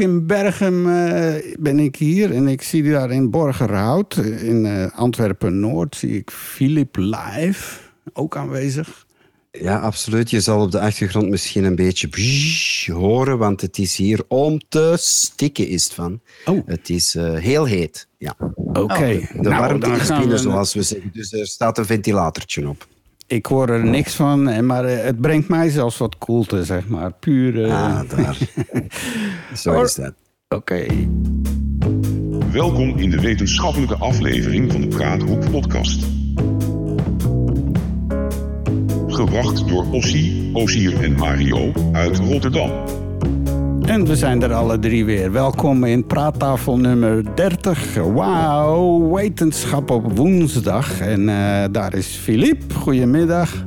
ook in Bergen uh, ben ik hier. En ik zie daar in Borgerhout, in uh, Antwerpen-Noord, zie ik Philip live, ook aanwezig. Ja, absoluut. Je zal op de achtergrond misschien een beetje horen, want het is hier om te stikken is het van. Oh. Het is uh, heel heet. Ja. Oké. Okay. Oh, de nou, warmte is binnen, zoals we zeggen. Dus er staat een ventilatortje op. Ik hoor er niks van, maar het brengt mij zelfs wat koelte, zeg maar. Puur... Uh... Ah, daar. Zo is dat. Oké. Okay. Welkom in de wetenschappelijke aflevering van de Praathoek podcast. Gebracht door Ossie, Osier en Mario uit Rotterdam. En we zijn er alle drie weer. Welkom in praattafel nummer 30. Wauw, wetenschap op woensdag. En uh, daar is Filip. Goedemiddag.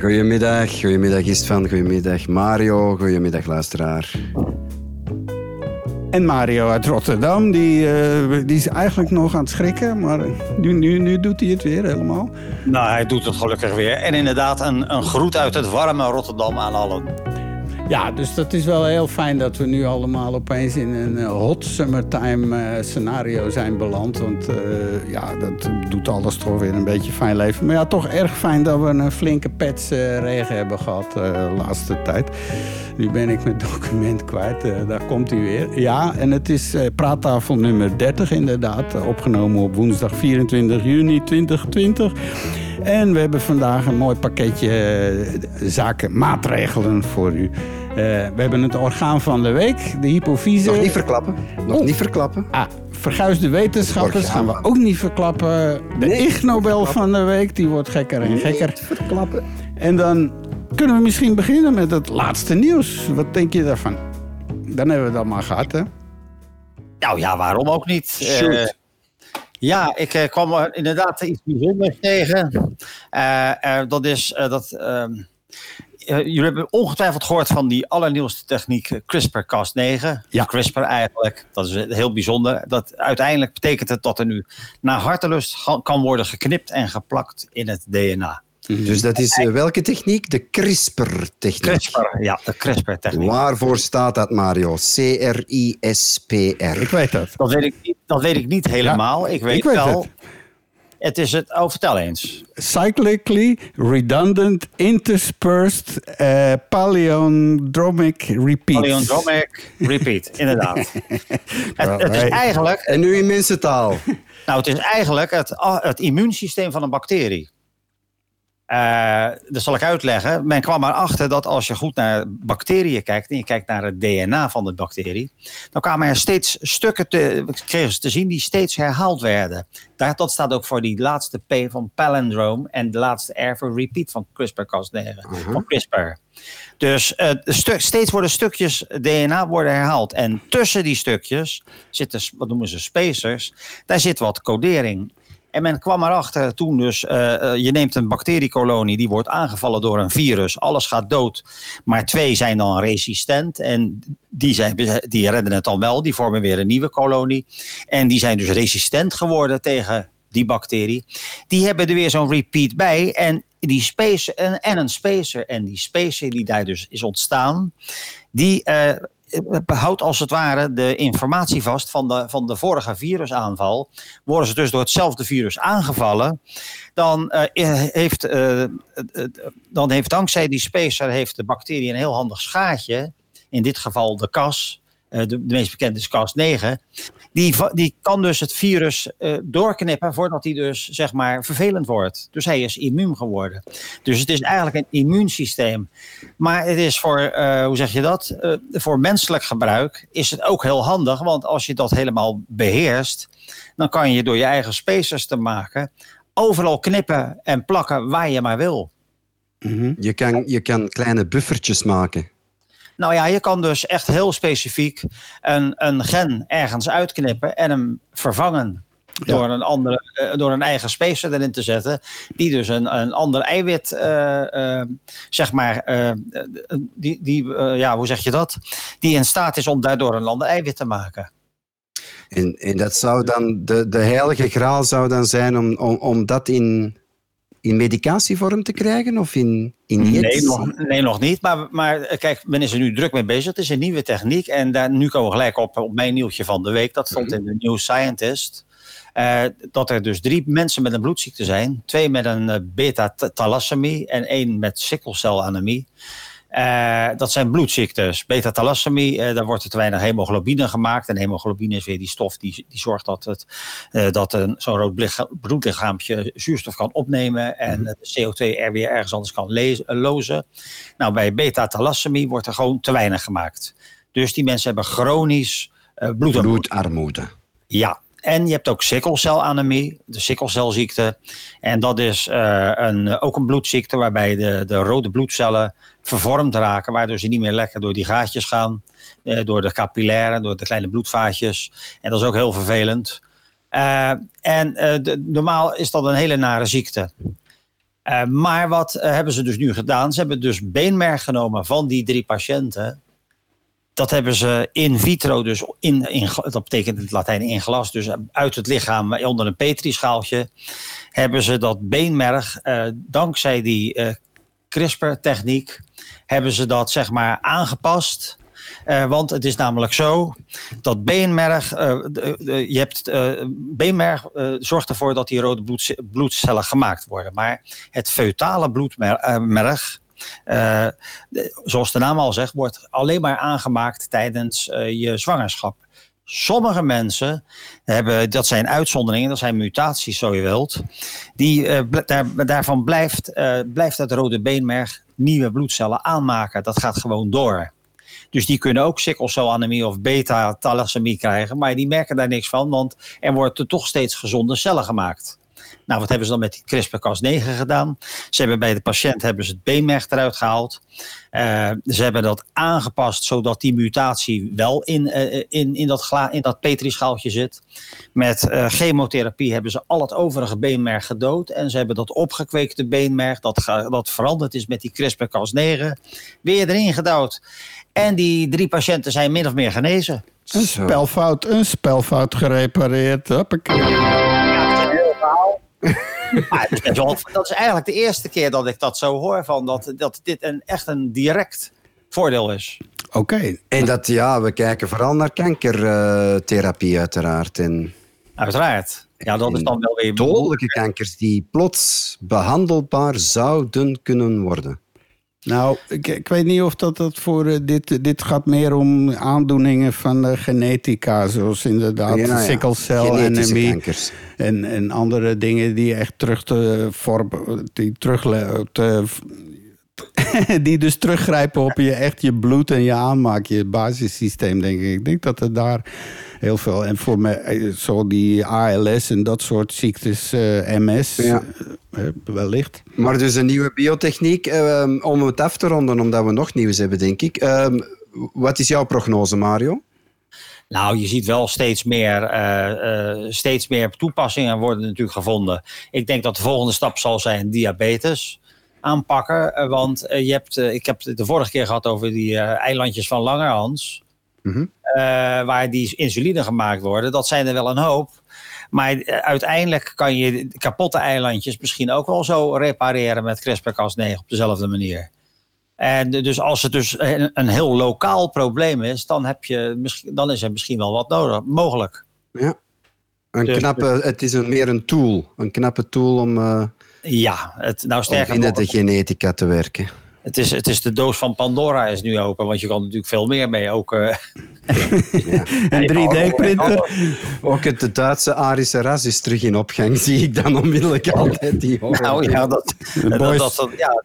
Goedemiddag, goedemiddag Istvan, goedemiddag Mario, goedemiddag luisteraar. En Mario uit Rotterdam, die, uh, die is eigenlijk nog aan het schrikken, maar nu, nu, nu doet hij het weer helemaal. Nou, hij doet het gelukkig weer. En inderdaad, een, een groet uit het warme Rotterdam aan allen. Ja, dus dat is wel heel fijn dat we nu allemaal opeens in een eh, hot summertime uh, scenario zijn beland. Want uh, ja, dat doet alles toch weer een beetje fijn leven. Maar ja, toch erg fijn dat we een flinke pets regen hebben gehad de laatste tijd. Nu ben ik mijn document kwijt. daar komt hij weer. Ja, en het is praattafel nummer 30 inderdaad. Opgenomen op woensdag 24 juni 2020. En we hebben vandaag een mooi pakketje zaken, maatregelen voor u. Uh, we hebben het orgaan van de week, de hypofyse. Nog niet verklappen. Nog oh. niet verklappen. Ah, verguisde wetenschappers gaan we ook niet verklappen. De nee, Ig Nobel van de week, die wordt gekker en gekker. Niet verklappen. En dan kunnen we misschien beginnen met het laatste nieuws. Wat denk je daarvan? Dan hebben we dat maar gehad, hè? Nou ja, waarom ook niet? Uh, ja, ik uh, kwam inderdaad iets bijzonders tegen. dat is dat ehm, uh, jullie hebben ongetwijfeld gehoord van die allernieuwste techniek eh, CRISPR-Cas9. Ja. CRISPR eigenlijk, dat is heel bijzonder. Dat uiteindelijk betekent het dat er nu naar hartelust kan worden geknipt en geplakt in het DNA. Mhm. Dus dat is uh, welke techniek? De CRISPR-techniek. CRISPR, ja, de CRISPR-techniek. Waarvoor staat dat, Mario? C-R-I-S-P-R. Ik weet dat. Dat weet ik, dat weet ik niet helemaal. Ja, ik weet, ik weet wel. Het. Het is het, oh, vertel eens. Cyclically redundant interspersed uh, palindromic repeat. Palindromic repeat, inderdaad. het, het is eigenlijk... En nu in mensentaal. Nou, het is eigenlijk het, het immuunsysteem van een bacterie. Uh, dat zal ik uitleggen. Men kwam erachter dat als je goed naar bacteriën kijkt en je kijkt naar het DNA van de bacterie, dan kwamen er steeds stukken te, kregen ze te zien die steeds herhaald werden. Daar, dat staat ook voor die laatste P van palindrome en de laatste R voor repeat van CRISPR-Cas9, uh-huh. van CRISPR. Dus uh, stuk, steeds worden stukjes DNA worden herhaald. En tussen die stukjes zitten, wat noemen ze spacers, daar zit wat codering. En men kwam erachter toen dus, uh, je neemt een bacteriekolonie, die wordt aangevallen door een virus. Alles gaat dood, maar twee zijn dan resistent. En die, zijn, die redden het dan wel, die vormen weer een nieuwe kolonie. En die zijn dus resistent geworden tegen die bacterie. Die hebben er weer zo'n repeat bij. En, die spacer, en, en een spacer. En die spacer die daar dus is ontstaan, die... Uh, behoudt als het ware de informatie vast van de, van de vorige virusaanval. Worden ze dus door hetzelfde virus aangevallen, dan, uh, heeft, dan heeft dankzij die spacer heeft de bacterie een heel handig schaatje. In dit geval de kas, de, de, meest bekende is Cas9. Die, die kan dus het virus uh, doorknippen voordat hij dus zeg maar vervelend wordt. Dus hij is immuun geworden. Dus het is eigenlijk een immuunsysteem. Maar het is voor, uh, hoe zeg je dat? Uh, voor menselijk gebruik is het ook heel handig. Want als je dat helemaal beheerst, dan kan je door je eigen spacers te maken overal knippen en plakken waar je maar wil. Mm -hmm. je, kan, je kan kleine buffertjes maken. Nou ja, je kan dus echt heel specifiek een, een gen ergens uitknippen en hem vervangen. Door, een andere, uh, door een eigen spacer erin te zetten. Die dus een, een ander eiwit, uh, uh, zeg maar, die, die ja, hoe zeg je dat? Die in staat is om daardoor een ander eiwit te maken. En, en dat zou dan, de, de heilige graal zou dan zijn om, om, om dat in in medicatievorm te krijgen of in injecties? Nee, nog, nee, nog niet. Maar, maar eh, kijk, men is er nu druk mee bezig. Het is een nieuwe techniek. En daar, nu komen we gelijk op, op mijn nieuwtje van de week. Dat stond in de New Scientist. Uh, dat er dus drie mensen met een bloedziekte zijn. Twee met een uh, beta-thalassemie en één met sikkelcelanemie. Uh, dat zijn bloedziektes. Beta-thalassemie, uh, daar wordt er te weinig hemoglobine gemaakt. En hemoglobine is weer die stof die, die zorgt dat, het, uh, dat een, zo'n rood bloedlichaampje zuurstof kan opnemen. En de CO2 er weer ergens anders kan lozen. Nou, bij beta-thalassemie wordt er gewoon te weinig gemaakt. Dus die mensen hebben chronisch bloedarmoede. bloedarmoede. Ja, en je hebt ook sikkelcelanemie, de sikkelcelziekte. En dat is uh, een, ook een bloedziekte waarbij de, de rode bloedcellen vervormd raken, waardoor ze niet meer lekker door die gaatjes gaan, uh, door de capillairen, door de kleine bloedvaatjes. En dat is ook heel vervelend. Uh, en normaal is dat een hele nare ziekte. maar wat hebben ze dus nu gedaan? Ze hebben dus beenmerg genomen van die drie patiënten dat hebben ze in vitro, dus in, in, dat betekent in het Latijn in glas, dus uit het lichaam onder een petrischaaltje, hebben ze dat beenmerg, uh, dankzij die uh, CRISPR-techniek, hebben ze dat zeg maar aangepast. Want het is namelijk zo dat beenmerg, je hebt, beenmerg zorgt ervoor dat die rode bloed, bloedcellen gemaakt worden. Maar het feutale bloedmerg, uh, zoals de naam al zegt, wordt alleen maar aangemaakt tijdens uh, je zwangerschap. Sommige mensen hebben, dat zijn uitzonderingen, dat zijn mutaties zo je wilt, die, uh, daar, daarvan blijft, blijft het rode beenmerg nieuwe bloedcellen aanmaken. Dat gaat gewoon door. Dus die kunnen ook sikkelcelanemie of beta-thalassemie krijgen, maar die merken daar niks van, want er worden toch steeds gezonde cellen gemaakt. Nou, wat hebben ze dan met die CRISPR-Cas9 gedaan? Ze hebben bij de patiënt hebben ze het beenmerg eruit gehaald. Uh, ze hebben dat aangepast zodat die mutatie wel in, uh, in, in, dat, gla, in dat petrischaaltje zit. Met uh, chemotherapie hebben ze al het overige beenmerg gedood. En ze hebben dat opgekweekte beenmerg, dat, dat veranderd is met die CRISPR-Cas9, weer erin gedouwd. En die drie patiënten zijn min of meer genezen. Een spelfout, een spelfout gerepareerd. Hoppakee. Maar het is wel- dat is eigenlijk de eerste keer dat ik dat zo hoor, van dat, dat dit een, echt een direct voordeel is. Oké. En dat, ja, we kijken vooral naar kankertherapie uiteraard. En Uiteraard. Ja, dat is dan wel weer... dodelijke kankers die plots behandelbaar zouden kunnen worden. Nou, ik, ik weet niet of dat, dat voor eh, dit... Dit gaat meer om aandoeningen van de genetica. Zoals inderdaad Ja, ja. anemie. kankers. En, en andere dingen die echt terug te vormen, die terug te, die dus teruggrijpen op je echt je bloed en je aanmaak, je basissysteem, denk ik. Ik denk dat er daar heel veel en voor mij eh, zo die ALS en dat soort ziektes, eh, MS, Ja. eh, wellicht. Maar dus een nieuwe biotechniek. ehm, om het af te ronden, omdat we nog nieuws hebben, denk ik. Ehm, wat is jouw prognose, Mario? Nou, je ziet wel steeds meer, eh, eh, steeds meer toepassingen worden natuurlijk gevonden. Ik denk dat de volgende stap zal zijn diabetes aanpakken. eh, want eh, je hebt, eh, ik heb het de vorige keer gehad over die eilandjes van Langerhans. Mhm. eh, waar die insuline gemaakt worden. Dat zijn er wel een hoop. Maar uiteindelijk kan je kapotte eilandjes misschien ook wel zo repareren met CRISPR-Cas9 op dezelfde manier. En dus als het dus een, een heel lokaal probleem is, dan, heb je, misschien- dan is er misschien wel wat nodig, mogelijk. Ja. Een Dus- knappe, het is een, meer een tool. Een knappe tool om, eh, Ja, het, nou sterker nog, de genetica te werken. het is, het is de doos van Pandora is nu open, want je kan natuurlijk veel meer mee. Ook, eh, Een 3D-printer. Ook het de Duitse Arische ras is terug in opgang, zie ik dan onmiddellijk altijd. Die horror. nou ja, dat, dat, dat- ja,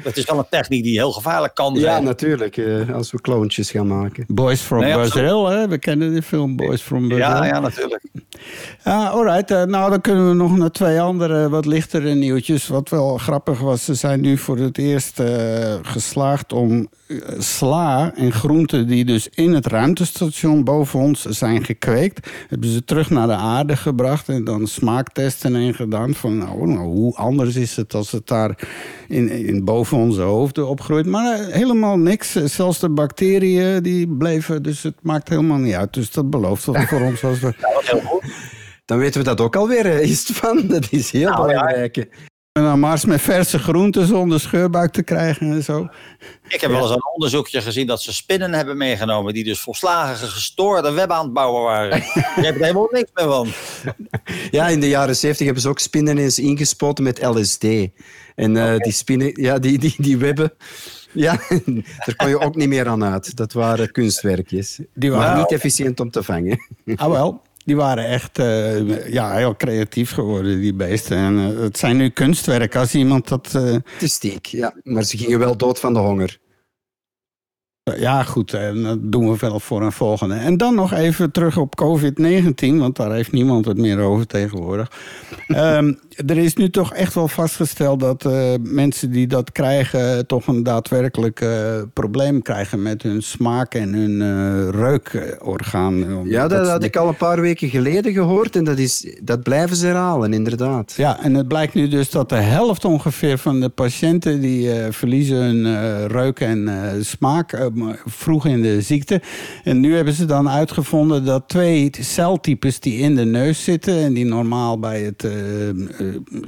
eh, het is wel een techniek die heel gevaarlijk kan ja, zijn. natuurlijk. eh, als we kloontjes gaan maken. Boys from Nee, Brazil, hè? we kennen die film Boys from Brazil. ja, ja, natuurlijk. Ja, alright. Eh, nou, dan kunnen we nog naar twee andere wat lichtere nieuwtjes. Wat wel grappig was, ze zijn nu voor het eerst eh, geslaagd om eh, sla en groenten die dus in het ruimtestation boven ons zijn gekweekt, hebben ze terug naar de aarde gebracht en dan smaaktesten en gedaan van nou, nou, hoe anders is het als het daar in, in boven onze hoofden opgroeit. Maar eh, helemaal niks. Zelfs de bacteriën die bleven, dus het maakt helemaal niet uit. Dus dat belooft wel voor ons als we Dat was heel goed. Dan weten we dat ook alweer, eh, is het van. Dat is heel Nou, ja. En dan Mars met verse groenten zonder scheurbuik te krijgen en zo. Ik heb wel eens een onderzoekje gezien dat ze spinnen hebben meegenomen. die dus volslagen gestoorde web aan het bouwen waren. Je hebt er helemaal niks meer van. Ja, in de jaren 70 hebben ze ook spinnen eens ingespoten met LSD. En uh, die spinnen, ja, die, die, die webben. Ja, daar kon je ook niet meer aan uit. Dat waren kunstwerkjes. Die waren niet efficiënt om te vangen. Ah, wel die waren echt uh, ja, heel creatief geworden, die beesten. En uh, het zijn nu kunstwerken als iemand dat... Uh... Het is stiek, ja. Maar ze gingen wel dood van de honger. Ja, goed, en dat doen we wel voor een volgende. En dan nog even terug op COVID-19, want daar heeft niemand het meer over tegenwoordig. um, er is nu toch echt wel vastgesteld dat uh, mensen die dat krijgen... toch een daadwerkelijk uh, probleem krijgen met hun smaak en hun uh, reukorgaan. Ja, dat, dat had ik al een paar weken geleden gehoord en dat, is, dat blijven ze herhalen, inderdaad. Ja, en het blijkt nu dus dat de helft ongeveer van de patiënten... die verliezen hun reuk en smaak vroeg in de ziekte. En nu hebben ze dan uitgevonden dat twee celtypes die in de neus zitten... en die normaal bij het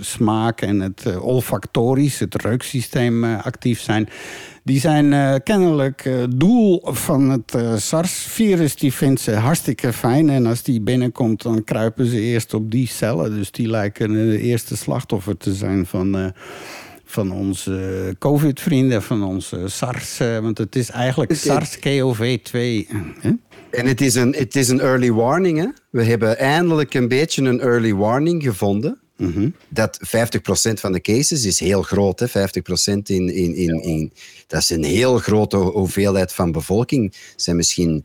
smaak en het uh, olfactorisch, het reuksysteem, uh, actief zijn. Die zijn uh, kennelijk doel van het SARS-virus. Die vindt ze hartstikke fijn. En als die binnenkomt, dan kruipen ze eerst op die cellen. Dus die lijken de eerste slachtoffer te zijn van van onze COVID-vrienden, van onze SARS. want het is eigenlijk SARS-CoV-2. En het is, een, het is een early warning. Hè? We hebben eindelijk een beetje een early warning gevonden. Mm Dat 50% van de cases is heel groot. Hè? 50% in, in, in, in, dat is een heel grote hoeveelheid van bevolking. Zijn misschien,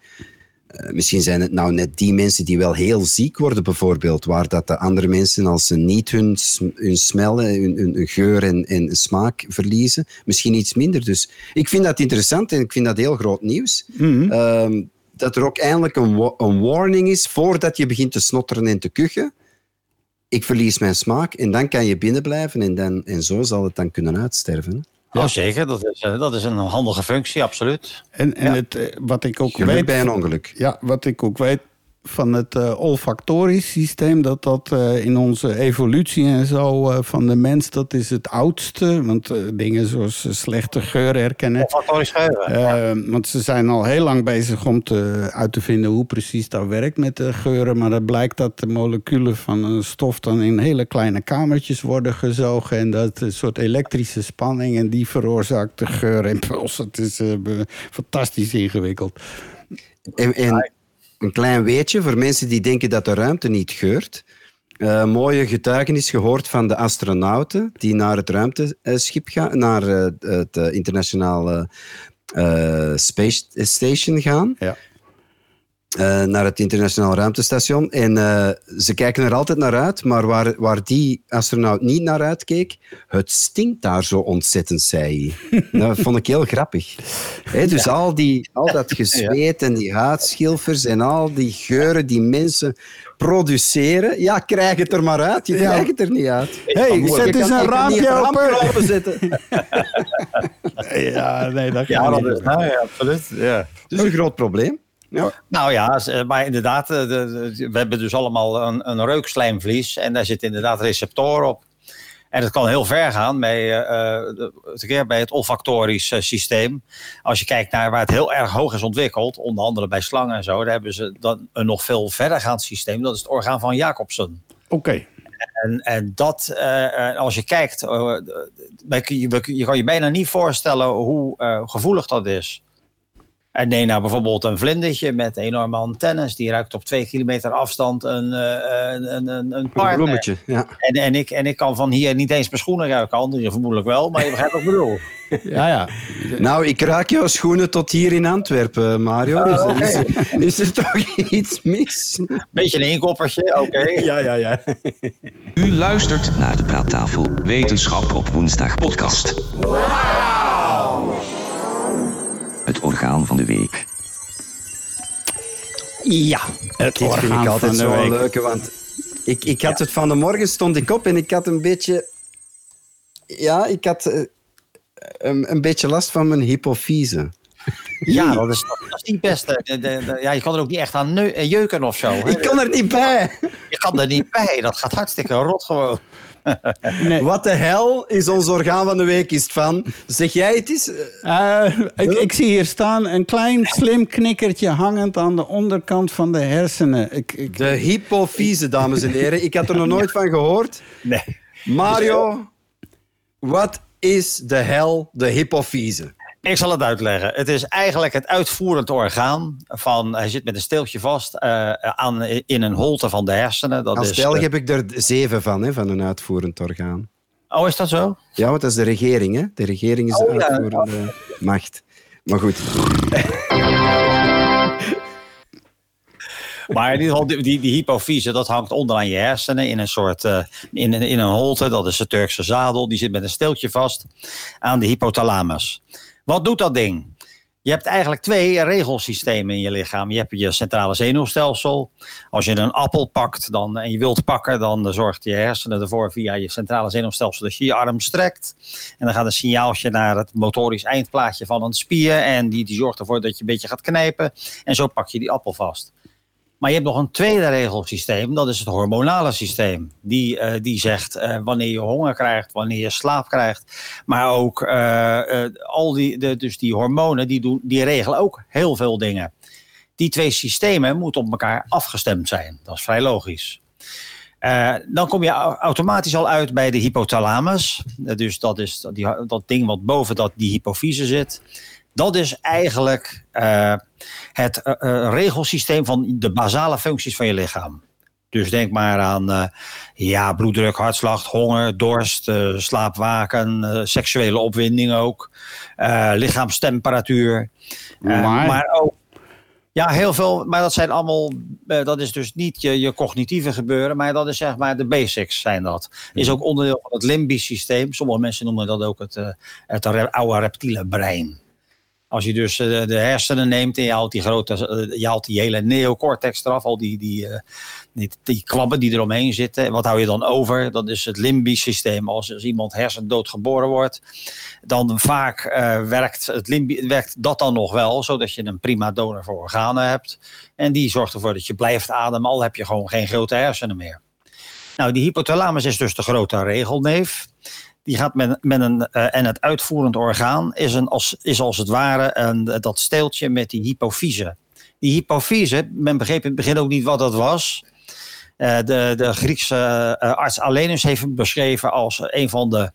uh, misschien zijn het nou net die mensen die wel heel ziek worden, bijvoorbeeld. Waar dat de andere mensen, als ze niet hun, hun smel, hun, hun geur en, en smaak verliezen, misschien iets minder. Dus ik vind dat interessant en ik vind dat heel groot nieuws. Mm -hmm. uh, dat er ook eindelijk een, een warning is voordat je begint te snotteren en te kuchen ik verlies mijn smaak en dan kan je binnenblijven en, dan, en zo zal het dan kunnen uitsterven. Ja, zeker. Dat is, dat is een handige functie, absoluut. En, en het, eh, wat ik ook Geluk weet... bij een ongeluk. Ja, wat ik ook weet van het uh, olfactorisch systeem, dat dat uh, in onze evolutie en zo uh, van de mens, dat is het oudste. Want dingen zoals slechte geur herkennen. Olfactorisch geuren. Want ze zijn al heel lang bezig om te, uit te vinden hoe precies dat werkt met de geuren. Maar het blijkt dat de moleculen van een stof dan in hele kleine kamertjes worden gezogen. En dat een soort elektrische spanning en die veroorzaakt de geurimpuls. Het is fantastisch ingewikkeld. En, en een klein weetje voor mensen die denken dat de ruimte niet geurt. Uh, mooie getuigenis gehoord van de astronauten die naar het ruimteschip gaan, naar uh, het uh, internationale Space Station gaan. Ja. Uh, naar het internationaal ruimtestation. En uh, ze kijken er altijd naar uit, maar waar, waar die astronaut niet naar uitkeek, het stinkt daar zo ontzettend, zei hij. dat vond ik heel grappig. He, dus ja. al, die, al dat gezweet en die huidschilfers en al die geuren die mensen produceren, ja, krijg het er maar uit. Je ja. krijgt het er niet uit. hey, zet eens een raampje open. zetten. ja, nee, dat ja, dat is, nou, ja, absoluut. Ja. Dat is een groot probleem. Ja. Nou ja, maar inderdaad, de, de, we hebben dus allemaal een, een reukslijmvlies en daar zitten inderdaad receptoren op. En dat kan heel ver gaan bij, uh, bij het olfactorisch systeem. Als je kijkt naar waar het heel erg hoog is ontwikkeld, onder andere bij slangen en zo, daar hebben ze dan een nog veel verdergaand systeem. Dat is het orgaan van Jacobsen. Oké. Okay. En, en dat, uh, als je kijkt, je, je kan je bijna niet voorstellen hoe gevoelig dat is. En neem nou bijvoorbeeld een vlindertje met enorme antennes. Die ruikt op twee kilometer afstand een, een, een, een, een partner. bloemetje, ja. En, en, ik, en ik kan van hier niet eens mijn schoenen ruiken. Anderen vermoedelijk wel, maar je begrijpt wat ik bedoel. Ja, ja. Nou, ik raak jouw schoenen tot hier in Antwerpen, Mario. Dus oh, okay. is, is, er toch iets mis? Beetje een inkoppertje, oké. Okay. Ja, ja, ja. U luistert naar de Praattafel Wetenschap op Woensdag podcast. Wow! Het orgaan van de week. Ja, het Dit vind ik altijd zo'n leuke, want ik, ik had ja. het van de morgen stond ik op en ik had een beetje... Ja, ik had uh, een, een beetje last van mijn hypofyse. Ja, dat is, dat is niet best. De, de, de, ja, je kan er ook niet echt aan eh, jeuken of zo. hè. Ik kan er niet bij. Je kan er niet bij. Dat gaat hartstikke rot gewoon. Nee. Wat de hel is ons orgaan van de week is het van? Zeg jij het eens? Eh, ik, ik zie hier staan een klein slim knikkertje hangend aan de onderkant van de hersenen. Ik, ik, De hypofyse, dames en heren. Ik had er nog nooit van gehoord. Nee. Mario, wat is de hel de hypofyse? Ik zal het uitleggen. Het is eigenlijk het uitvoerend orgaan van. Hij zit met een steeltje vast eh, aan, in een holte van de hersenen. Dat Als is, Belg heb ik er zeven van, hè, van een uitvoerend orgaan. oh, is dat zo? Ja, want dat is de regering. Hè? De regering is de Oh, ja. uitvoerende macht. Maar goed. Maar in ieder geval, die, die, hypofyse, dat hangt onderaan je hersenen in een soort, eh, in, in een holte. Dat is de Turkse zadel. Die zit met een steeltje vast aan de hypothalamus. Wat doet dat ding? Je hebt eigenlijk twee regelsystemen in je lichaam. Je hebt je centrale zenuwstelsel. Als je een appel pakt dan, en je wilt pakken, dan zorgt je hersenen ervoor via je centrale zenuwstelsel dat je je arm strekt. En dan gaat een signaaltje naar het motorisch eindplaatje van een spier. En die, die zorgt ervoor dat je een beetje gaat knijpen. En zo pak je die appel vast. Maar je hebt nog een tweede regelsysteem, dat is het hormonale systeem. Die, eh, die zegt eh, wanneer je honger krijgt, wanneer je slaap krijgt. Maar ook eh, al die, de, dus die hormonen, die, doen, die regelen ook heel veel dingen. Die twee systemen moeten op elkaar afgestemd zijn. Dat is vrij logisch. Dan kom je au- automatisch al uit bij de hypothalamus. Dus dat is die, dat ding wat boven dat, die hypofyse zit. Dat is eigenlijk eh, het eh, eh, regelsysteem van de basale functies van je lichaam. Dus denk maar aan ja, bloeddruk, hartslag, honger, dorst, slaapwaken, seksuele opwinding ook, lichaamstemperatuur. Maar- maar ook ja, heel veel, maar dat zijn allemaal, dat is dus niet je, je cognitieve gebeuren, maar dat is zeg maar de basics zijn dat. Is ook onderdeel van het limbisch systeem. Sommige mensen noemen dat ook het, het oude reptiele brein. Als je dus eh, de hersenen neemt en je haalt die grote, eh, je haalt die hele neocortex eraf, al die, die, eh, die, die kwabben die eromheen zitten. Wat hou je dan over? Dat is het limbisch systeem. Als, als iemand hersendood geboren wordt, dan vaak werkt, het limbi, werkt dat dan nog wel, zodat je een prima donor voor organen hebt. En die zorgt ervoor dat je blijft ademen, al heb je gewoon geen grote hersenen meer. Nou, die hypothalamus is dus de grote regelneef. Die gaat met, met een, eh, en het uitvoerend orgaan is, een, als, is als het ware een, dat steeltje met die hypofyse. Die hypofyse, men begreep in het begin ook niet wat dat was. Eh, de, de Griekse eh, arts Alenus heeft hem beschreven als een van de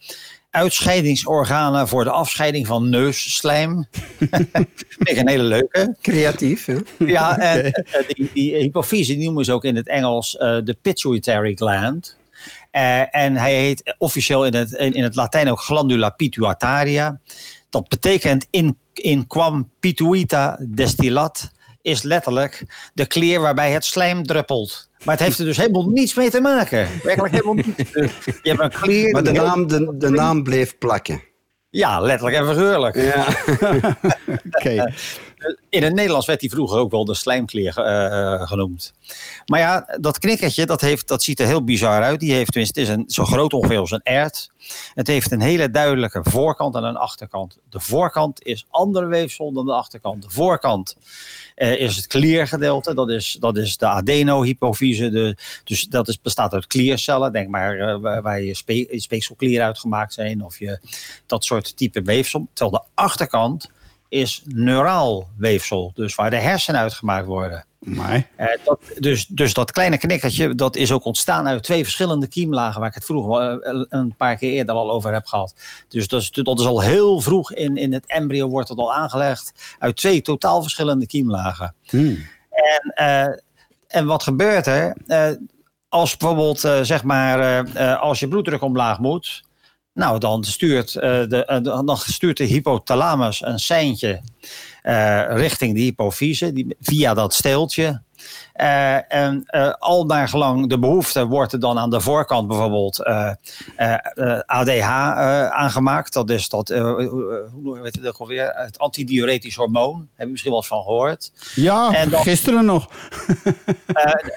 uitscheidingsorganen voor de afscheiding van neusslijm. Vind een hele leuke. Creatief, hè? Ja, en eh, die, die hypofyse die noemen ze ook in het Engels eh, de pituitary gland. Eh, en hij heet officieel in het, in, in het Latijn ook glandula pituitaria. Dat betekent in, in quam pituita destillat is letterlijk de kleer waarbij het slijm druppelt. Maar het heeft er dus helemaal niets mee te maken. Werkelijk helemaal niets. Je hebt een kleer... Maar de naam, de, de naam bleef plakken. Ja, letterlijk en figuurlijk. Ja. Oké. In het Nederlands werd hij vroeger ook wel de slijmkleer eh, genoemd. Maar ja, dat knikkertje, dat, heeft, dat ziet er heel bizar uit. Die heeft tenminste, het is een, zo groot ongeveer als een ert. Het heeft een hele duidelijke voorkant en een achterkant. De voorkant is ander weefsel dan de achterkant. De voorkant eh, is het kliergedeelte. Dat is, dat is de adenohypofyse. De, dus dat is, bestaat uit kliercellen. Denk maar eh, waar, je spe, speekselklieren uitgemaakt zijn. Of je, dat soort type weefsel. Terwijl de achterkant is neuraal weefsel. Dus waar de hersenen uitgemaakt worden. Maar, Eh, dat, dus, dus dat kleine knikkertje, dat is ook ontstaan uit twee verschillende kiemlagen, waar ik het vroeger eh, een paar keer eerder al over heb gehad. Dus dat is, dat is al heel vroeg in, in het embryo wordt het al aangelegd uit twee totaal verschillende kiemlagen. hmm. En, eh, en wat gebeurt er? Als bijvoorbeeld, zeg maar, als je bloeddruk omlaag moet, nou, dan stuurt, eh, de, eh, de- dan stuurt de hypothalamus een seintje eh, richting de hypofyse, die, via dat steeltje. Eh, en eh, al naar gelang de behoefte wordt er dan aan de voorkant bijvoorbeeld ADH eh, aangemaakt. Dat is dat, hoe heet het ook alweer? Het antidiuretisch hormoon. Heb je misschien wel eens van gehoord? Ja, En dan- gisteren nog.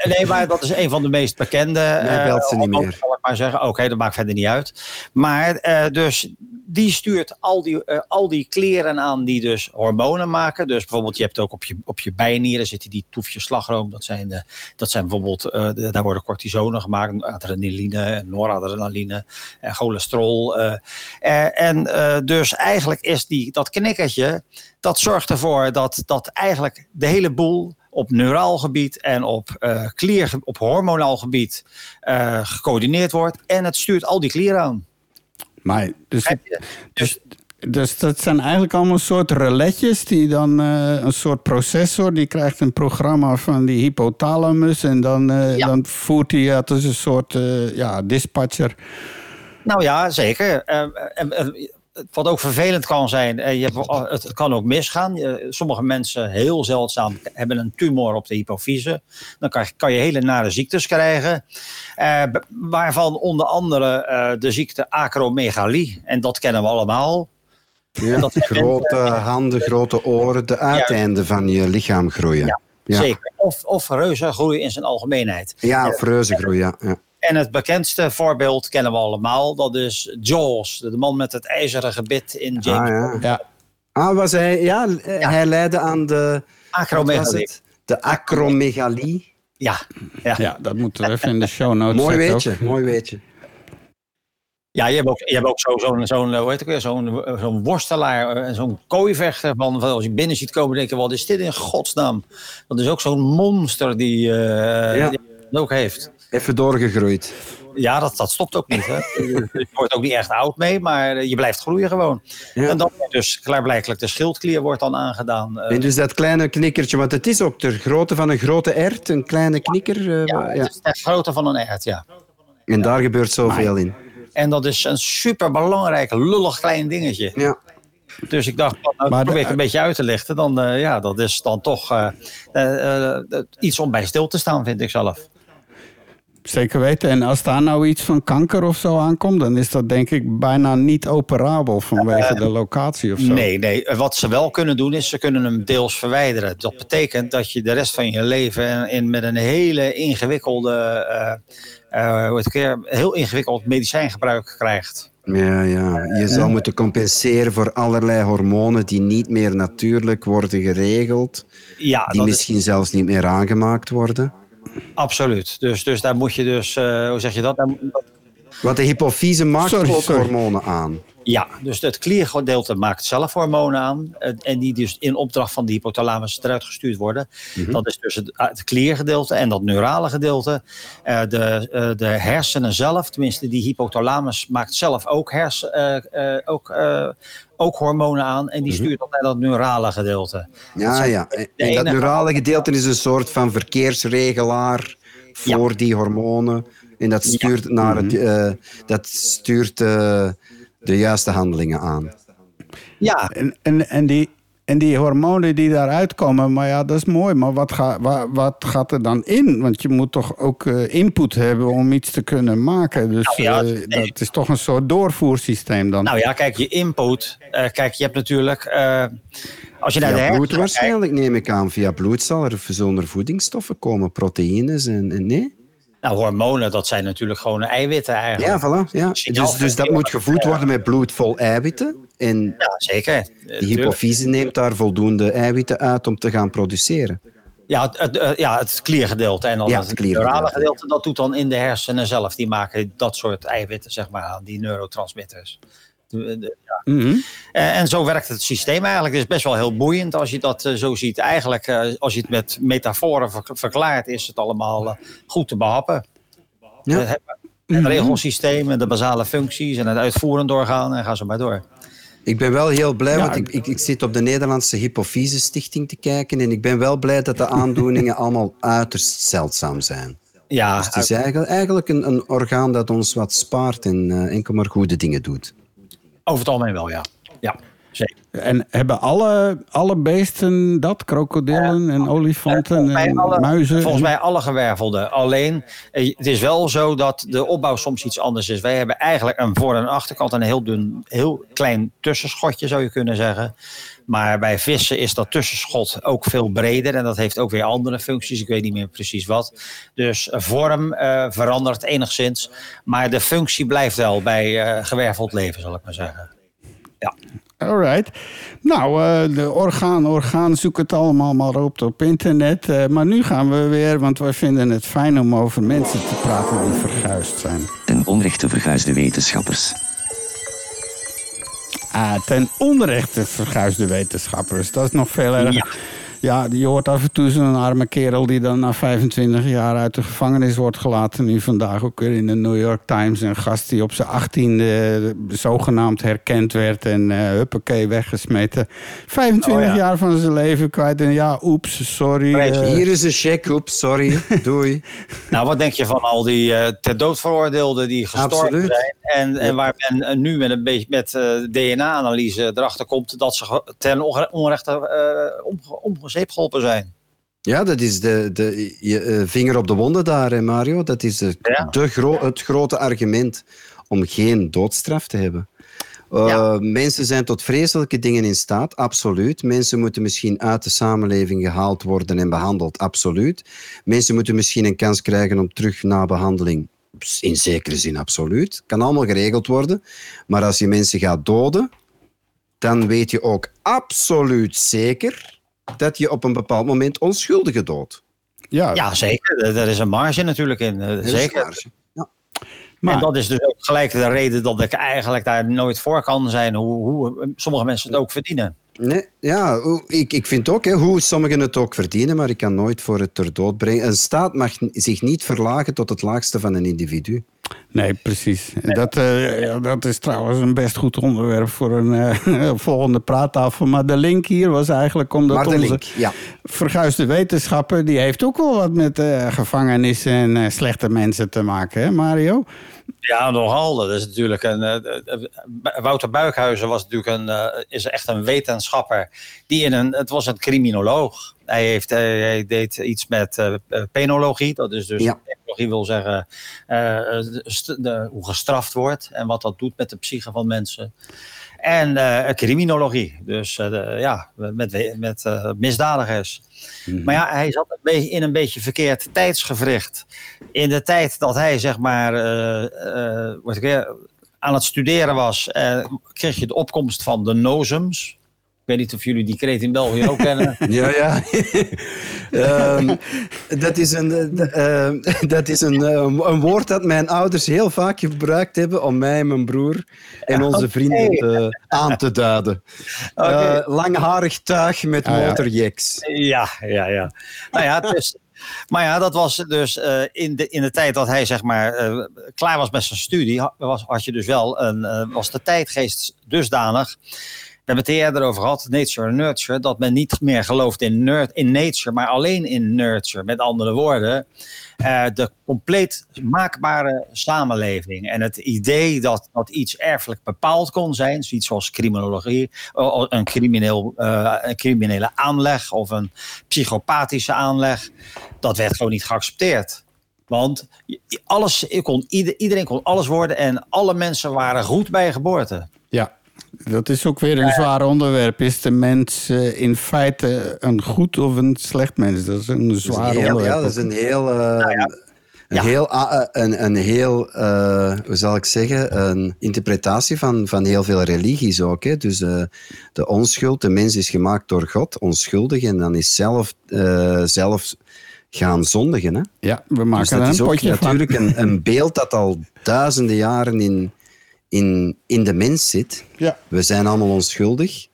Nee, maar dat is een van de meest bekende. Eh, belt ze niet meer. Zal ik maar zeggen. Oké, dat maakt verder niet uit. Maar dus die stuurt al die, uh, al die kleren aan die dus hormonen maken. Dus bijvoorbeeld, je hebt ook op je, op je bijnieren zitten die toefjes slagroom. Dat zijn, de, dat zijn bijvoorbeeld, de, daar worden cortisonen gemaakt, adrenaline, noradrenaline, en cholesterol. Uh, en dus eigenlijk is die, dat knikkertje, dat zorgt ervoor dat, dat eigenlijk de hele boel op neuraal gebied en op klier, op hormonaal gebied uh, gecoördineerd wordt. En het stuurt al die klieren aan. Maar dus, dus, dus dat zijn eigenlijk allemaal soort reletjes die dan uh, een soort processor, die krijgt een programma van die hypothalamus en dan, ja. dan voert hij dat als een soort ja, dispatcher. Nou ja, zeker wat ook vervelend kan zijn, eh, je hebt, het kan ook misgaan. Sommige mensen, heel zeldzaam, hebben een tumor op de hypofyse. Dan kan je, kan je hele nare ziektes krijgen. Eh, waarvan onder andere uh, de ziekte acromegalie. En dat kennen we allemaal. Ja, dat grote handen, grote oren, de uiteinden van je lichaam groeien. Ja, ja. Zeker. Of, of reuzengroei in zijn algemeenheid. Ja, of reuzengroei, ja. ja. En het bekendste voorbeeld kennen we allemaal. Dat is Jaws, de man met het ijzeren gebit in James ah, ja. ja. Ah, was hij, ja, hij leidde aan de... Acromegalie. De acromegalie. Ja. Ja. ja, dat moeten we even in de show notes Mooi weetje, mooi weetje. Ja, je hebt ook, je hebt ook zo'n zo zo zo'n zo'n worstelaar, zo'n kooivechter. Van, van, als je binnen ziet komen, denk je, wat is dit in godsnaam? Dat is ook zo'n monster die, uh, ja. die ook heeft. Even doorgegroeid. Ja, dat, dat stopt ook niet. Hè. je wordt ook niet echt oud mee, maar je blijft groeien gewoon. En dan dus klaarblijkelijk de schildklier wordt dan aangedaan. En dus dat kleine knikkertje, want het is ook de grootte van een grote ert, een kleine knikker. Uh, ja, het is de grootte van een ert, ja. En daar gebeurt zoveel in. En dat is een superbelangrijk, lullig klein dingetje. Ja. Dus ik dacht, nou, maar probeer ik een beetje uit te lichten. Dan, uh, ja, dat is dan toch uh, uh, iets om bij stil te staan, vind ik zelf. Zeker weten. En als daar nou iets van kanker of zo aankomt, dan is dat denk ik bijna niet operabel vanwege uh, de locatie of zo. Nee, nee. Wat ze wel kunnen doen is, ze kunnen hem deels verwijderen. Dat betekent dat je de rest van je leven in, met een hele ingewikkelde, uh, uh, hoe het keer, heel ingewikkeld medicijngebruik krijgt. Ja, ja. Je zou moeten compenseren voor allerlei hormonen die niet meer natuurlijk worden geregeld. Ja, die misschien is... zelfs niet meer aangemaakt worden. Absoluut. Dus, dus daar moet je dus, uh, hoe zeg je dat? Want de hypofyse maakt sorry, ook sorry. hormonen aan. Ja, dus het kliergedeelte maakt zelf hormonen aan. En die dus in opdracht van de hypothalamus eruit gestuurd worden. Mm -hmm. Dat is dus het, het kliergedeelte en dat neurale gedeelte. Uh, de, uh, de hersenen zelf, tenminste die hypothalamus maakt zelf ook, hersen, uh, ook, ook hormonen aan. En die -hmm. stuurt dan naar dat neurale gedeelte. Ja, dat ja. En dat neurale gedeelte is een soort van verkeersregelaar voor ja. die hormonen. En dat stuurt ja. naar het... Mm-hmm. dat stuurt de juiste handelingen aan. Ja. En, en, en, die, en die hormonen die daaruit komen, maar ja, dat is mooi. Maar wat, ga, wat, wat gaat er dan in? Want je moet toch ook uh, input hebben om iets te kunnen maken. Dus nou ja, uh, dat is toch een soort doorvoersysteem dan. Nou ja, kijk, je input. Uh, kijk, je hebt natuurlijk. als je naar via de bloed waarschijnlijk neem ik aan. Via bloed zal er zonder voedingsstoffen komen, proteïnes en, en nee? Nou, hormonen, dat zijn natuurlijk gewoon eiwitten eigenlijk. Ja, voilà. Ja. Dus, dus dat moet gevoed worden met bloed vol eiwitten. En ja, zeker. De hypofyse neemt daar voldoende eiwitten uit om te gaan produceren. Ja, het, het, ja, het kliergedeelte. En dan ja, het, neurale gedeelte, dat doet dan in de hersenen zelf. Die maken dat soort eiwitten, zeg maar, aan, die neurotransmitters. Ja. Mm -hmm. En zo werkt het systeem eigenlijk. Het is best wel heel boeiend als je dat zo ziet. Eigenlijk, als je het met metaforen verklaart, is het allemaal goed te behappen. Ja. Het, het regelsysteem en de basale functies en het uitvoerend doorgaan en ga zo maar door. Ik ben wel heel blij, ja, want ik, ik, ik, zit op de Nederlandse Hypofyse Stichting te kijken en ik ben wel blij dat de aandoeningen allemaal uiterst zeldzaam zijn. Ja, dus het is eigenlijk, eigenlijk een, een, orgaan dat ons wat spaart en uh, enkel maar goede dingen doet. Over het algemeen wel, ja. Zeker. En hebben alle, alle beesten dat? Krokodillen en olifanten en alle, muizen? Volgens mij alle gewervelden. Alleen, eh, het is wel zo dat de opbouw soms iets anders is. Wij hebben eigenlijk een voor- en achterkant een heel dun, heel klein tussenschotje zou je kunnen zeggen. Maar bij vissen is dat tussenschot ook veel breder. En dat heeft ook weer andere functies. Ik weet niet meer precies wat. Dus vorm uh, verandert enigszins. Maar de functie blijft wel bij uh, gewerveld leven, zal ik maar zeggen. Ja. Alright. Nou, uh, de orgaan, orgaan, zoek het allemaal maar op op internet. Uh, maar nu gaan we weer, want wij vinden het fijn om over mensen te praten die verguisd zijn. Ten onrechte verguisde wetenschappers. Ah, ten onrechte verguisde wetenschappers. Dat is nog veel erger. Ja. Ja, je hoort af en toe zo'n arme kerel die dan na 25 jaar uit de gevangenis wordt gelaten. Nu vandaag ook weer in de New York Times. Een gast die op zijn achttiende zogenaamd herkend werd en uh, huppakee weggesmeten. 25 Oh ja. jaar van zijn leven kwijt. En ja, oeps, sorry. Eh, Hier is een check, oeps, sorry, doei. Nou, wat denk je van al die eh, ter dood veroordeelden die gestorven Absoluut. zijn? En, en waar men eh, nu met een beetje met eh, DNA-analyse erachter komt dat ze ten onrechte eh omge- geholpen zijn. Ja, dat is de, de je, eh, vinger op de wonden daar, hè, Mario. Dat is de, Ja. de gro het grote argument om geen doodstraf te hebben. Uh, Ja. Mensen zijn tot vreselijke dingen in staat, absoluut. Mensen moeten misschien uit de samenleving gehaald worden en behandeld, absoluut. Mensen moeten misschien een kans krijgen om terug na behandeling, in zekere zin, absoluut. Kan allemaal geregeld worden. Maar als je mensen gaat doden, dan weet je ook absoluut zeker dat je op een bepaald moment onschuldigen doodt. ja, Ja, zeker. Er is een marge natuurlijk in. eh, zeker. Ja. maar, En dat is dus ook gelijk de reden dat ik eigenlijk daar nooit voor kan zijn hoe, hoe sommige mensen het ook verdienen. Nee, ja, ik, ik vind ook hè, hoe sommigen het ook verdienen, maar ik kan nooit voor het ter dood brengen. Een staat mag zich niet verlagen tot het laagste van een individu. Nee, precies. Dat, eh, dat is trouwens een best goed onderwerp voor een eh, volgende praattafel. Maar de link hier was eigenlijk omdat maar de onze link, ja. verguisde wetenschapper... die heeft ook wel wat met eh, gevangenissen en eh, slechte mensen te maken, hè Mario? Ja, nogal. Dat is natuurlijk een. Wouter Buikhuizen was natuurlijk een, eh, is echt een wetenschapper. Die in een. Het was een criminoloog. Hij, heeft, eh, hij deed iets met penologie. Dat is dus. Ja. Penologie wil zeggen. eh, de- st- de- hoe gestraft wordt. En wat dat doet met de psyche van mensen. En eh, criminologie. Dus eh, de- ja, met, met eh, misdadigers. Maar ja, hij zat een beetje in een beetje verkeerd tijdsgevricht. In de tijd dat hij zeg maar eh, eh, aan het studeren was, eh, kreeg je de opkomst van de nozems. Ik weet niet of jullie die kreet in België ook kennen. Ja, ja. Ehm, dat is, een, eh, eh, dat is een, eh, een woord dat mijn ouders heel vaak gebruikt hebben om mij, mijn broer en onze vrienden te- aan te duiden. Eh, langharig tuig met Ah, ja. motorjeks. Ja, ja, ja. Nou ja, maar ja, dat was dus eh, in, de, in de tijd dat hij zeg maar eh, klaar was met zijn studie, was, had je dus wel een, eh, was de tijdgeest dusdanig. We hebben het eerder over gehad, nature en nurture, dat men niet meer gelooft in, in nature, maar alleen in nurture. Met andere woorden, eh, de compleet maakbare samenleving. En het idee dat, dat iets erfelijk bepaald kon zijn, zoiets zoals criminologie, een, crimineel, eh, een criminele aanleg of een psychopathische aanleg, dat werd gewoon niet geaccepteerd. Want alles, kon, ieder- iedereen kon alles worden en alle mensen waren goed bij geboorte. Ja, dat is ook weer een zwaar onderwerp. Is de mens eh, in feite een goed of een slecht mens? Dat is een Dat is zwaar een heel, onderwerp. ja, dat is een heel... eh, Een Ja. heel, ah, eh, een, een heel eh, hoe zal ik zeggen, een interpretatie van, van heel veel religies ook. Hè? Dus eh, de onschuld, de mens is gemaakt door God, onschuldig, en dan is zelf, eh, zelf gaan zondigen. Hè? Ja, we Dus maken dat er is ook potje van. natuurlijk een, een beeld dat al duizenden jaren in, in, in de mens zit. Ja. We zijn allemaal onschuldig.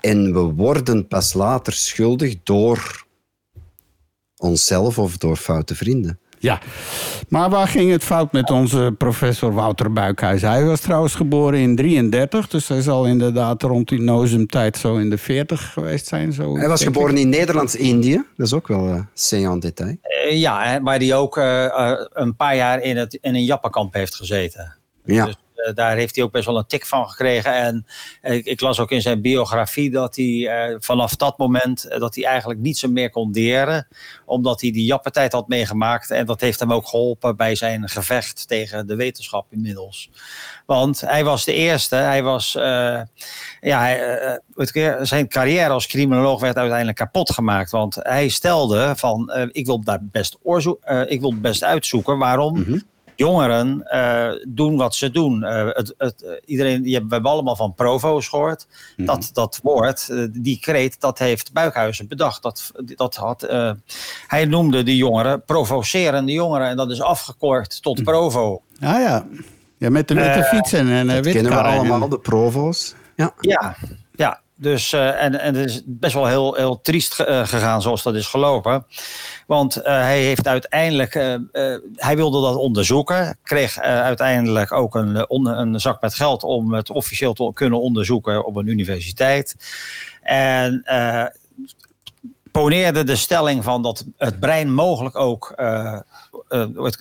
En we worden pas later schuldig door onszelf of door foute vrienden. Ja, maar waar ging het fout met onze professor Wouter Buikhuis? Hij was trouwens geboren in 33, dus hij zal inderdaad rond die nozemtijd zo in de 40 geweest zijn. Zo, Hij was ik. geboren in Nederlands-Indië. Dat is ook wel een uh, detail. Eh, ja, waar hij ook eh, een paar jaar in, het, in een jappenkamp heeft gezeten. Ja. Dus eh, daar heeft hij ook best wel een tik van gekregen. En eh, ik, ik las ook in zijn biografie dat hij eh, vanaf dat moment dat hij eigenlijk niet zo meer kon deren. Omdat hij die jappentijd had meegemaakt. En dat heeft hem ook geholpen bij zijn gevecht tegen de wetenschap inmiddels. Want hij was de eerste. Hij was, ja, hij, zijn carrière als criminoloog werd uiteindelijk kapot gemaakt. Want hij stelde van, ik wil daar best, ik wil best uitzoeken waarom jongeren eh, doen wat ze doen. Uh, het, het, iedereen, je, we hebben allemaal van provo's gehoord. Mhm. dat, dat woord, die kreet, dat heeft Buikhuizen bedacht. Dat, dat had, hij noemde de jongeren provocerende jongeren. En dat is afgekort tot mhm. provo. Ah ja, ja met de, met de fietsen en uh, kennen we allemaal, de provo's. Ja, ja, ja. Dus, uh, en, en het is best wel heel, heel triest uh, gegaan zoals dat is gelopen. Want uh, hij heeft uiteindelijk, hij wilde dat onderzoeken. Kreeg uiteindelijk ook een, een zak met geld om het officieel te kunnen onderzoeken op een universiteit. En poneerde de stelling van dat het brein mogelijk ook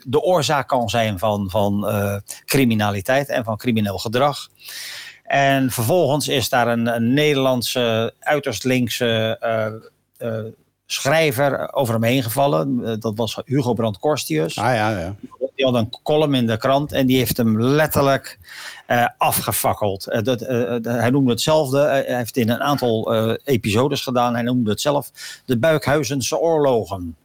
de oorzaak kan zijn van, van criminaliteit en van crimineel gedrag. En vervolgens is daar een, een Nederlandse, uiterst linkse uh, uh, schrijver over hem heen gevallen. Uh, dat was Hugo Brandt Korstius. Ah, ja, ja. Die had een column in de krant en die heeft hem letterlijk afgefakkeld. Dat, hij noemde hetzelfde. hij heeft in een aantal episodes gedaan. Hij noemde het zelf de Buikhuizense oorlogen.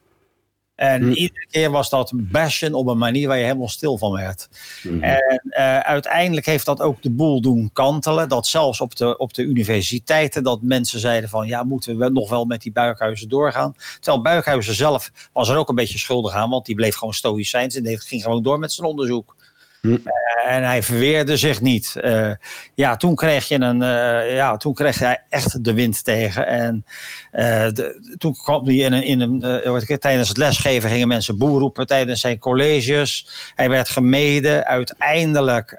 En hm. iedere keer was dat bashen op een manier waar je helemaal stil van werd. Hm. En uh, uiteindelijk heeft dat ook de boel doen kantelen. Dat zelfs op de, op de universiteiten dat mensen zeiden van... ja, moeten we nog wel met die buikhuizen doorgaan? Terwijl Buikhuizen zelf was er ook een beetje schuldig aan... want die bleef gewoon stoïcijns en ging gewoon door met zijn onderzoek. Hm. Eh, en hij verweerde zich niet. Uh, ja, toen kreeg, je een, uh, ja, toen kreeg hij echt de wind tegen. En toen kwam hij in een. In een tijdens het lesgeven gingen mensen boer roepen tijdens zijn colleges. Hij werd gemeden. Uiteindelijk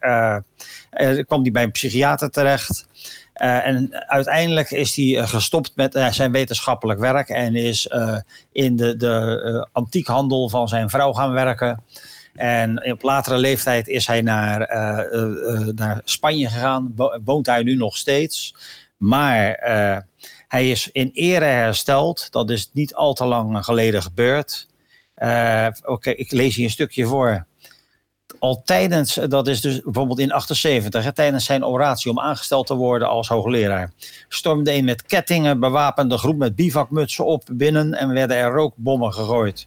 kwam hij bij een psychiater terecht. en uiteindelijk is hij gestopt met zijn wetenschappelijk werk en is in de, de antiekhandel van zijn vrouw gaan werken. En op latere leeftijd is hij naar, uh, uh, naar Spanje gegaan. Woont hij nu nog steeds. Maar hij is in ere hersteld. Dat is niet al te lang geleden gebeurd. Oké, ik lees hier een stukje voor. Al tijdens, dat is dus bijvoorbeeld in 78, tijdens zijn oratie om aangesteld te worden als hoogleraar, stormde een met kettingen bewapende groep met bivakmutsen op binnen en werden er rookbommen gegooid.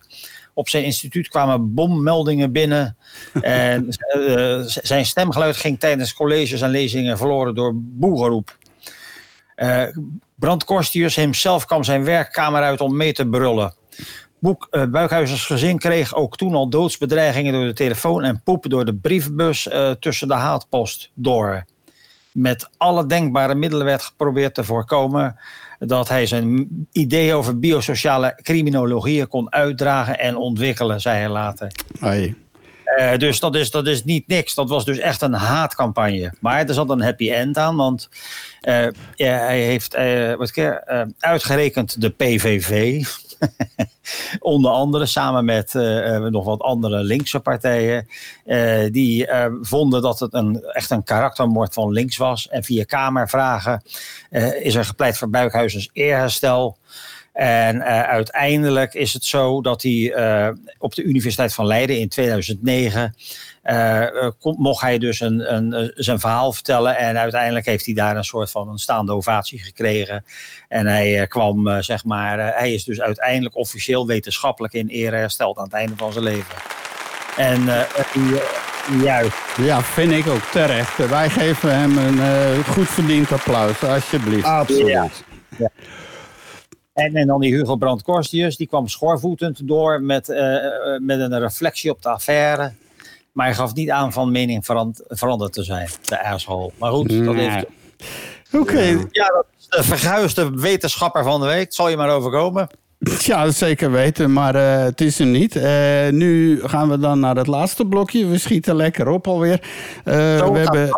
Op zijn instituut kwamen bommeldingen binnen. en uh, zijn stemgeluid ging tijdens colleges en lezingen verloren door boegeroep. Uh, Brand Korstius hemzelf kwam zijn werkkamer uit om mee te brullen. Boek, uh, Buikhuizers gezin kreeg ook toen al doodsbedreigingen door de telefoon en poep door de brievenbus uh, tussen de haatpost door. Met alle denkbare middelen werd geprobeerd te voorkomen dat hij zijn idee over biosociale criminologieën kon uitdragen en ontwikkelen, zei hij later. Uh, dus dat is, dat is niet niks. Dat was dus echt een haatcampagne. Maar er zat een happy end aan, want uh, ja, hij heeft uh, wat keer, uitgerekend de PVV. Onder andere samen met uh, nog wat andere linkse partijen. Uh, die vonden dat het een, echt een karaktermoord van links was. En via Kamervragen is er gepleit voor Buikhuizens eerherstel. En uiteindelijk is het zo dat hij op de Universiteit van Leiden in 2009 uh, mocht hij dus een, een, eh, zijn verhaal vertellen. En uiteindelijk heeft hij daar een soort van een staande ovatie gekregen. En hij kwam, zeg maar, hij is dus uiteindelijk officieel wetenschappelijk in ere hersteld aan het einde van zijn leven. En juist. Ja, vind ik ook terecht. Wij geven hem een goed verdiend applaus, alsjeblieft. Absoluut. Ja. Ja. En, en, dan die Hugo Brandt Korstius, die kwam schoorvoetend door met, uh, met een reflectie op de affaire. Maar hij gaf niet aan van mening veranderd te zijn, de asshole. Maar goed, dat heeft... Oké. Ja, dat is de verguisde wetenschapper van de week. Zal je maar overkomen. Ja, zeker weten, maar uh, het is er niet. Uh, nu gaan we dan naar het laatste blokje. We schieten lekker op alweer. Uh, we hebben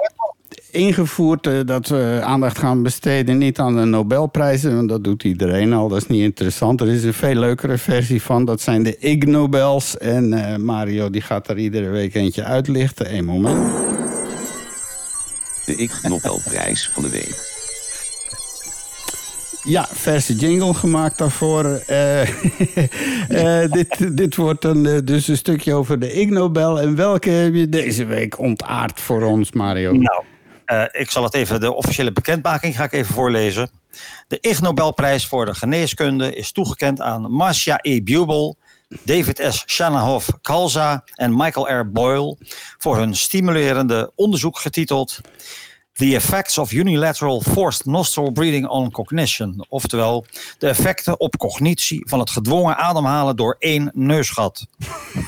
ingevoerd uh, dat we aandacht gaan besteden niet aan de Nobelprijzen, want dat doet iedereen al, dat is niet interessant. Er is een veel leukere versie van, dat zijn de Ig Nobels. En uh, Mario die gaat daar iedere week eentje uitlichten. Eén moment. De Ig Nobelprijs van de week. Ja, verse jingle gemaakt daarvoor. Uh, uh, dit, dit wordt dan uh, dus een stukje over de Ig Nobel. En welke heb je deze week ontaard voor ons, Mario? Nou, uh, ik zal het even, de officiële bekendmaking ga ik even voorlezen. De Ig Nobelprijs voor de geneeskunde is toegekend aan Marcia E. Bubel, David S. Shanahoff Kalza en Michael R. Boyle voor hun stimulerende onderzoek getiteld The Effects of Unilateral Forced Nostril Breathing on Cognition. Oftewel, de effecten op cognitie van het gedwongen ademhalen door één neusgat.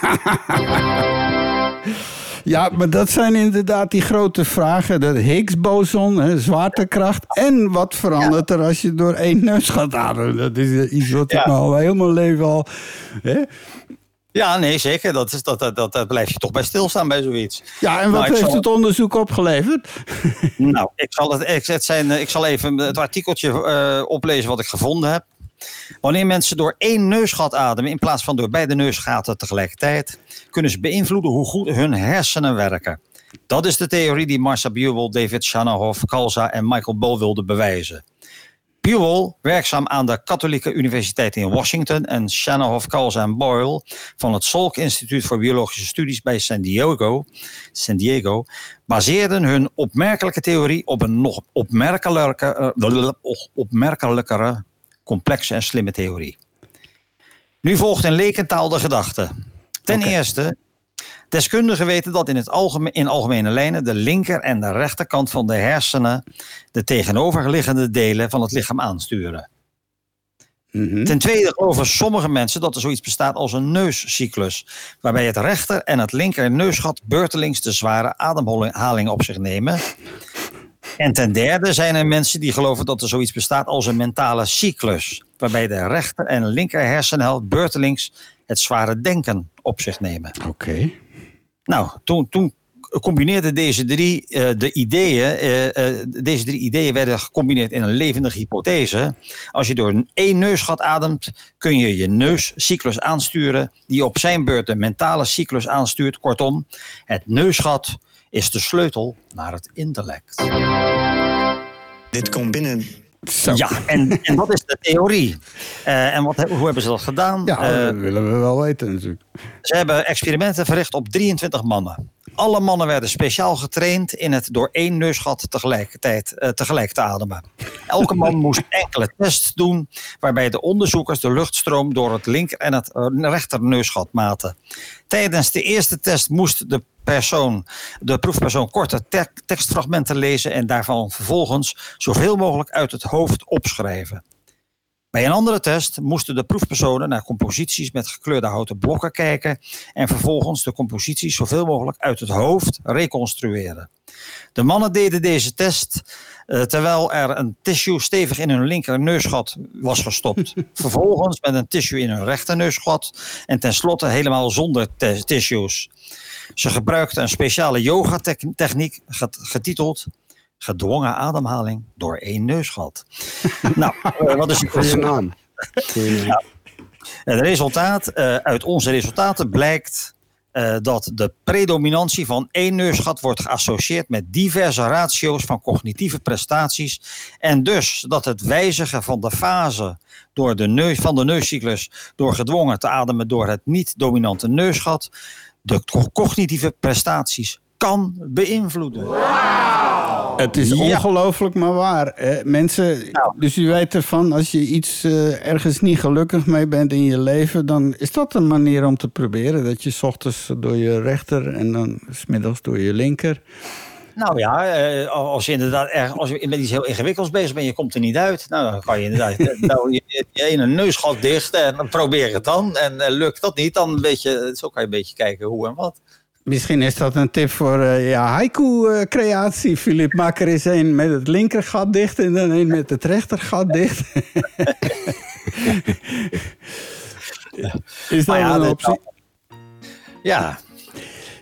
Ja, maar dat zijn inderdaad die grote vragen. De Higgs-boson, zwaartekracht. En wat verandert er als je door één neus gaat ademen? Dat is iets wat ik me al heel mijn leven al... Hè? Ja, nee, zeker. Dat, is, dat, dat, dat, dat blijf je toch bij stilstaan bij zoiets. Ja, en wat Nou, heeft zal- het onderzoek opgeleverd? Nou, ik zal, het, ik, het zijn, ik zal even het artikeltje eh, oplezen wat ik gevonden heb. Wanneer mensen door één neusgat ademen in plaats van door beide neusgaten tegelijkertijd, kunnen ze beïnvloeden hoe goed hun hersenen werken. Dat is de theorie die Marcia Buell, David Shanahoff, Kalza en Michael Bow wilden bewijzen. Buell, werkzaam aan de Katholieke Universiteit in Washington, en Shanahoff, Kalza en Boyle van het Salk Instituut voor Biologische Studies bij San Diego, San Diego baseerden hun opmerkelijke theorie op een nog eh, opmerkelijkere, complexe en slimme theorie. Nu volgt in lekentaal de gedachte. Ten eerste, deskundigen weten dat in, het algemeen, in algemene lijnen de linker en de rechterkant van de hersenen de tegenoverliggende delen van het lichaam aansturen. Mhm. Ten tweede geloven sommige mensen dat er zoiets bestaat als een neuscyclus, waarbij het rechter en het linker neusgat beurtelings de zware ademhaling op zich nemen. En ten derde zijn er mensen die geloven dat er zoiets bestaat als een mentale cyclus, waarbij de rechter en linker hersenhelft beurtelings het zware denken op zich nemen. Oké. Nou, toen, toen combineerden deze drie eh, de ideeën. eh, eh, deze drie ideeën werden gecombineerd in een levendige hypothese. Als je door een één neusgat ademt, kun je je neuscyclus aansturen, die op zijn beurt de mentale cyclus aanstuurt. Kortom, het neusgat is de sleutel naar het intellect. Dit komt binnen. Zo. Ja, en, en dat is de theorie. Eh, en wat, hoe hebben ze dat gedaan? Ja, Eh, dat willen we wel weten natuurlijk. Ze hebben experimenten verricht op 23 mannen. Alle mannen werden speciaal getraind in het door één neusgat tegelijkertijd eh, tegelijk te ademen. Elke man moest enkele tests doen, waarbij de onderzoekers de luchtstroom door het linker en het eh, rechter neusgat maten. Tijdens de eerste test moest de persoon, de proefpersoon korte tek- tekstfragmenten lezen en daarvan vervolgens zoveel mogelijk uit het hoofd opschrijven. Bij een andere test moesten de proefpersonen naar composities met gekleurde houten blokken kijken en vervolgens de composities zoveel mogelijk uit het hoofd reconstrueren. De mannen deden deze test eh, terwijl er een tissue stevig in hun linker neusgat was gestopt. Vervolgens met een tissue in hun rechter neusgat en tenslotte helemaal zonder tissues. Ze gebruikten een speciale yoga-techniek getiteld gedwongen ademhaling door één neusgat. nou, eh, wat is Goeie naam. Naam. het resultaat, eh, uit onze resultaten blijkt eh, dat de predominantie van één neusgat wordt geassocieerd met diverse ratio's van cognitieve prestaties. En dus dat het wijzigen van de fase door de neus, van de neuscyclus door gedwongen te ademen door het niet-dominante neusgat de co- cognitieve prestaties kan beïnvloeden. Het is Ja. ongelooflijk, maar waar. Mensen, Nou. dus u weet ervan, als je iets eh, ergens niet gelukkig mee bent in je leven, dan is dat een manier om te proberen. Dat je 's ochtends door je rechter en dan 's middags door je linker. Nou ja, eh, als je inderdaad erg, als je met iets heel ingewikkelds bezig bent, je komt er niet uit. Nou, dan kan je inderdaad eh, nou, je, je ene neusgat dicht en dan probeer het dan. En lukt dat niet, dan weet je, zo kan je een beetje kijken hoe en wat. Misschien is dat een tip voor eh, ja, haiku-creatie. Filip, maak er eens een met het linkergat dicht en dan een met het rechtergat dicht. is dat ja, een optie? Ja,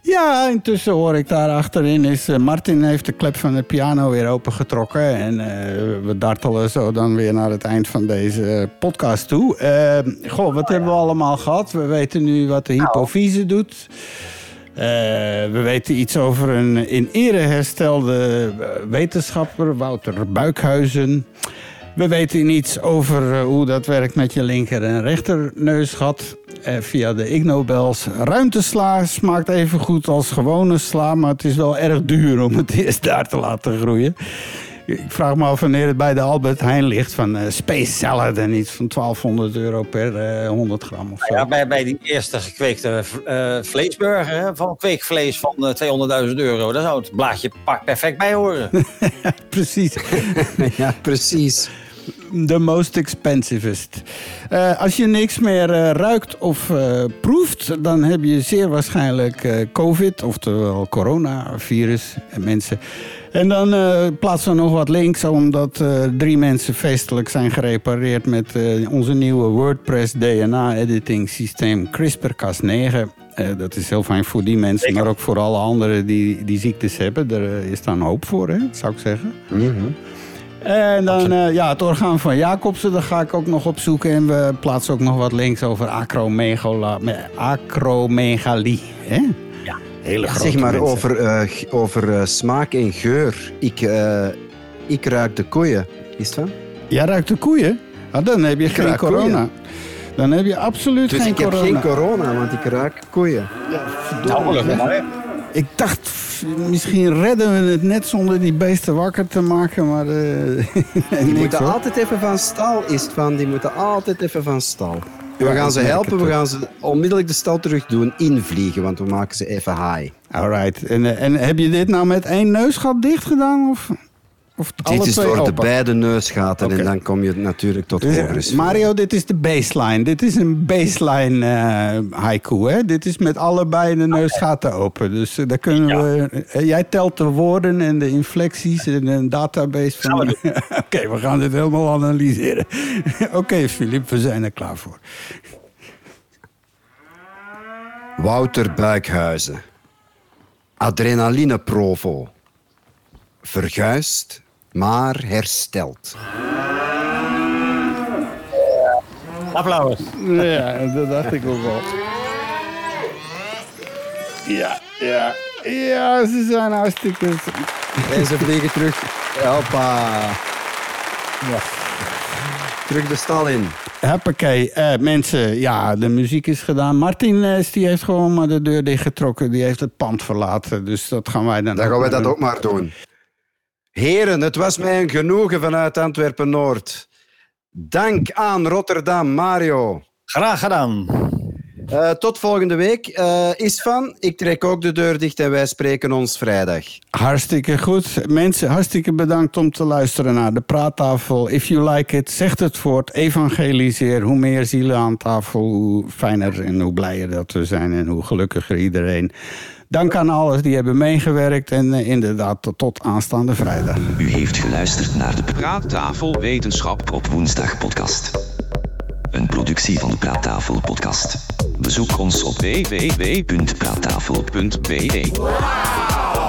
Ja, intussen hoor ik daar achterin is... eh, Martin heeft de klep van de piano weer opengetrokken. En eh, we dartelen zo dan weer naar het eind van deze podcast toe. Goh, wat hebben we allemaal gehad? We weten nu wat de hypofyse doet. Eh, we weten iets over een in ere herstelde eh, wetenschapper, Wouter Buikhuizen. We weten iets over eh, hoe dat werkt met je linker en rechter neusgat. Eh, via de Ig Nobels. Ruimtesla smaakt even goed als gewone sla, maar het is wel erg duur om het eerst daar te laten groeien. Ik vraag me af wanneer het bij de Albert Heijn ligt van eh, Space Salad en iets van 1200 euro per eh, 100 gram of zo. Ja, bij, bij die eerste gekweekte eh, vleesburger hè, van kweekvlees van eh, 200.000 euro, daar zou het blaadje pak perfect bij horen. Precies. ja, precies. The most expensivest. Eh, als je niks meer ruikt of eh, proeft, dan heb je zeer waarschijnlijk eh, COVID, oftewel coronavirus, en mensen. En dan eh, plaatsen we nog wat links, omdat eh, drie mensen feestelijk zijn gerepareerd met eh, onze nieuwe WordPress DNA-editing systeem CRISPR-Cas9. Eh, dat is heel fijn voor die mensen, maar ook voor alle anderen die, die ziektes hebben. Er is dan hoop voor, hè, zou ik zeggen. En dan ja, het orgaan van Jacobsen, daar ga ik ook nog op zoeken. En we plaatsen ook nog wat links over me- acromegalie. Hè? Ja. Grote Zeg maar mensen. over, eh, over eh, smaak en geur. Ik, eh, ik ruik de koeien. Is het van? Jij ruikt de koeien? Ah, dan heb je geen corona. koeien. Dan heb je absoluut Dus geen ik heb corona. geen corona, want ik ruik koeien. Nou, hè. Ik dacht, misschien redden we het net zonder die beesten wakker te maken, maar... eh Die moeten hoor. altijd even van stal, is het van. Die moeten altijd even van stal. We gaan ze helpen, we gaan ze onmiddellijk de stal terug doen, invliegen, want we maken ze even high. Alright. En, eh, en heb je dit nou met één neusgat dicht gedaan? Of, of Dit is voor de beide neusgaten en dan kom je natuurlijk tot Dus, hogere eh. Mario, dit is de baseline. Dit is een baseline eh, haiku. Hè? Dit is met allebei de neusgaten open. Dus eh, daar kunnen we. jij telt de woorden en de inflecties in een database van. Oké, we gaan dit helemaal analyseren. Oké, Filip, we zijn er klaar voor. Wouter Buikhuizen. Adrenaline Provo. Verguist, maar hersteld. Applaus. Ja, dat dacht ik ook wel. Ja, ja, ja, ze zijn hartstikke. En ze vliegen terug. Hoppa. Terug de stal in. Hoppakee, eh, mensen, ja, de muziek is gedaan. Martin eh, die heeft gewoon maar de deur dichtgetrokken. Die heeft het pand verlaten. Dus dat gaan wij dan Dan gaan wij dat doen. ook maar doen. Heren, het was mij een genoegen vanuit Antwerpen-Noord. Dank aan Rotterdam, Mario. Graag gedaan. Eh, tot volgende week. Eh is van, ik trek ook de deur dicht en wij spreken ons vrijdag. Hartstikke goed. Mensen, hartstikke bedankt om te luisteren naar de praattafel. If you like it, zegt het voort. Evangeliseer. Hoe meer zielen aan tafel, hoe fijner en hoe blijer dat we zijn. En hoe gelukkiger iedereen. Dank aan alles die hebben meegewerkt. En eh, inderdaad, tot, tot aanstaande vrijdag. U heeft geluisterd naar de Praattafel Wetenschap op woensdag podcast. Een productie van de Praattafel podcast. Bezoek ons op www.praattafel.be.